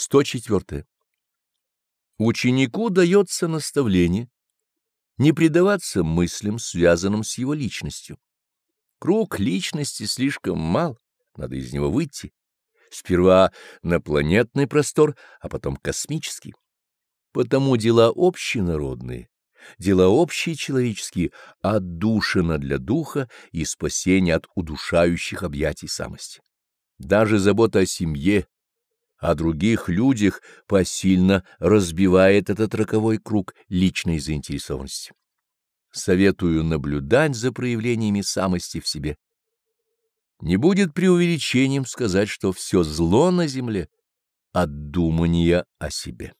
104. Ученику дается наставление не предаваться мыслям, связанным с его личностью. Круг личности слишком мал, надо из него выйти. Сперва на планетный простор, а потом космический. Потому дела общенародные, дела общие человеческие, отдушина для духа и спасение от удушающих объятий самости. Даже забота о семье, о других людях посильно разбивает этот роковой круг личной заинтересованности. Советую наблюдать за проявлениями самости в себе. Не будет преувеличением сказать, что все зло на земле от думания о себе.